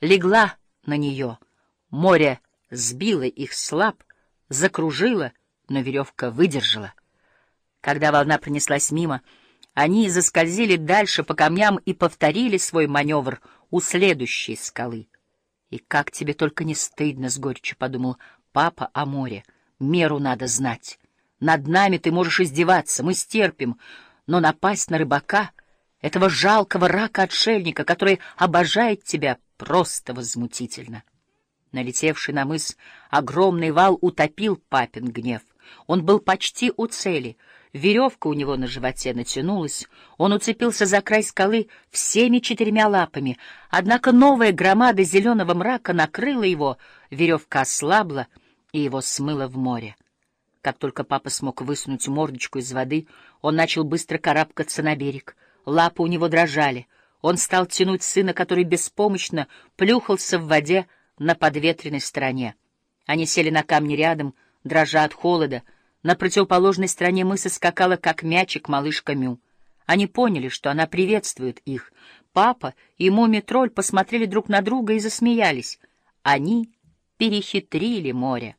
легла на нее. Море сбило их слаб, закружило, но веревка выдержала. Когда волна пронеслась мимо, они заскользили дальше по камням и повторили свой маневр у следующей скалы. «И как тебе только не стыдно!» — с горечью подумал папа о море. «Меру надо знать. Над нами ты можешь издеваться, мы стерпим, но напасть на рыбака, этого жалкого рака-отшельника, который обожает тебя, просто возмутительно». Налетевший на мыс огромный вал утопил папин гнев. Он был почти у цели — Веревка у него на животе натянулась, он уцепился за край скалы всеми четырьмя лапами, однако новая громада зеленого мрака накрыла его, веревка ослабла, и его смыло в море. Как только папа смог высунуть мордочку из воды, он начал быстро карабкаться на берег. Лапы у него дрожали. Он стал тянуть сына, который беспомощно плюхался в воде на подветренной стороне. Они сели на камни рядом, дрожа от холода, на противоположной стороне мыса скакала, как мячик, малышка Мю. Они поняли, что она приветствует их. Папа и муми-тролль посмотрели друг на друга и засмеялись. Они перехитрили море.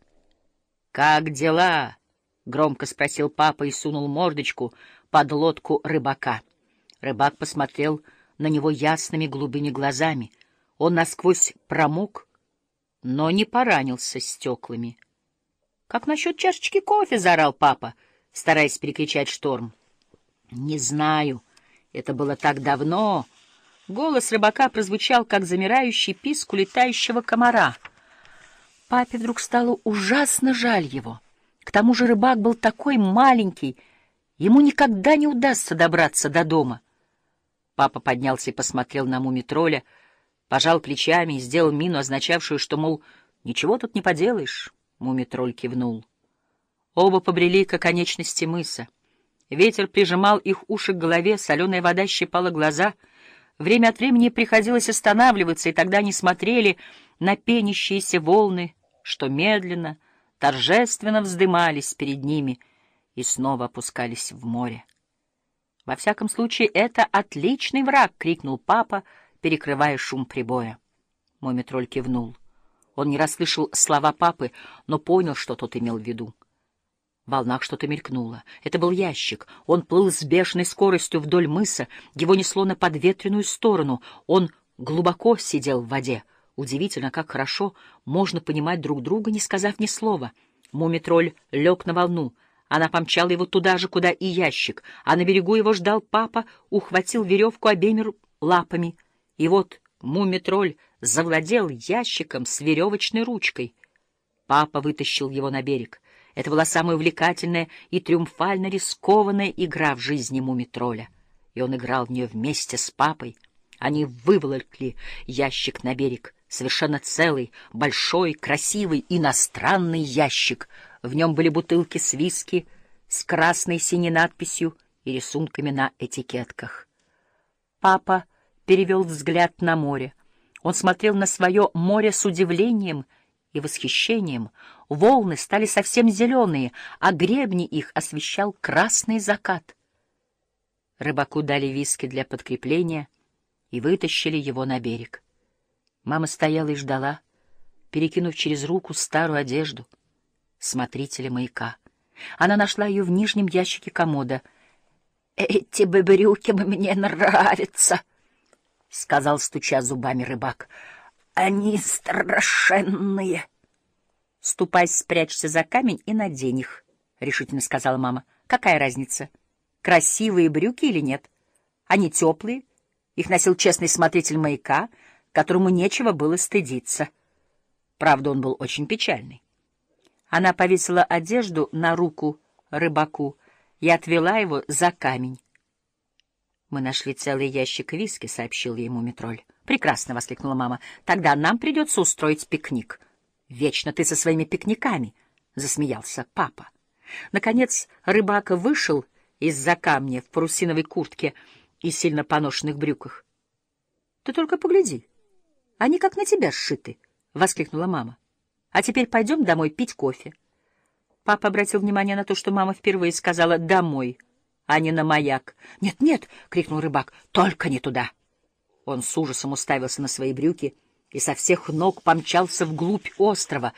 «Как дела?» — громко спросил папа и сунул мордочку под лодку рыбака. Рыбак посмотрел на него ясными голубыми глазами. Он насквозь промок, но не поранился стеклами. — Как насчет чашечки кофе? — заорал папа, стараясь перекричать шторм. — Не знаю. Это было так давно. Голос рыбака прозвучал, как замирающий писк улетающего комара. Папе вдруг стало ужасно жаль его. К тому же рыбак был такой маленький, ему никогда не удастся добраться до дома. Папа поднялся и посмотрел на мумитроля, пожал плечами и сделал мину, означавшую, что, мол, ничего тут не поделаешь. Мумитроль кивнул. Оба побрели к оконечности мыса. Ветер прижимал их уши к голове, соленая вода щипала глаза. Время от времени приходилось останавливаться, и тогда они смотрели на пенящиеся волны, что медленно, торжественно вздымались перед ними и снова опускались в море. «Во всяком случае, это отличный враг!» — крикнул папа, перекрывая шум прибоя. Мумитроль кивнул. Он не расслышал слова папы, но понял, что тот имел в виду. В волнах что-то мелькнуло. Это был ящик. Он плыл с бешеной скоростью вдоль мыса, его несло на подветренную сторону. Он глубоко сидел в воде. Удивительно, как хорошо можно понимать друг друга, не сказав ни слова. Мумитроль лег на волну. Она помчала его туда же, куда и ящик, а на берегу его ждал папа, ухватил веревку обеими лапами. И вот Мумитроль завладел ящиком с веревочной ручкой. Папа вытащил его на берег. Это была самая увлекательная и триумфально рискованная игра в жизни Мумитроля. И он играл в нее вместе с папой. Они выволокли ящик на берег. Совершенно целый, большой, красивый, иностранный ящик. В нем были бутылки с виски с красной синей надписью и рисунками на этикетках. Папа перевел взгляд на море. Он смотрел на свое море с удивлением и восхищением. Волны стали совсем зеленые, а гребни их освещал красный закат. Рыбаку дали виски для подкрепления и вытащили его на берег. Мама стояла и ждала, перекинув через руку старую одежду смотрителя маяка. Она нашла ее в нижнем ящике комода. «Эти брюки мне нравятся!» — сказал, стуча зубами рыбак. — Они страшенные. — Ступай, спрячься за камень и надень их, — решительно сказала мама. — Какая разница, красивые брюки или нет? Они теплые, их носил честный смотритель маяка, которому нечего было стыдиться. Правда, он был очень печальный. Она повесила одежду на руку рыбаку и отвела его за камень. «Мы нашли целый ящик виски», — сообщил ему Метроль. «Прекрасно!» — воскликнула мама. «Тогда нам придется устроить пикник». «Вечно ты со своими пикниками!» — засмеялся папа. Наконец рыбак вышел из-за камня в парусиновой куртке и сильно поношенных брюках. «Ты только погляди! Они как на тебя сшиты!» — воскликнула мама. «А теперь пойдем домой пить кофе». Папа обратил внимание на то, что мама впервые сказала «домой», а не на маяк. «Нет, нет!» — крикнул рыбак. «Только не туда!» Он с ужасом уставился на свои брюки и со всех ног помчался вглубь острова,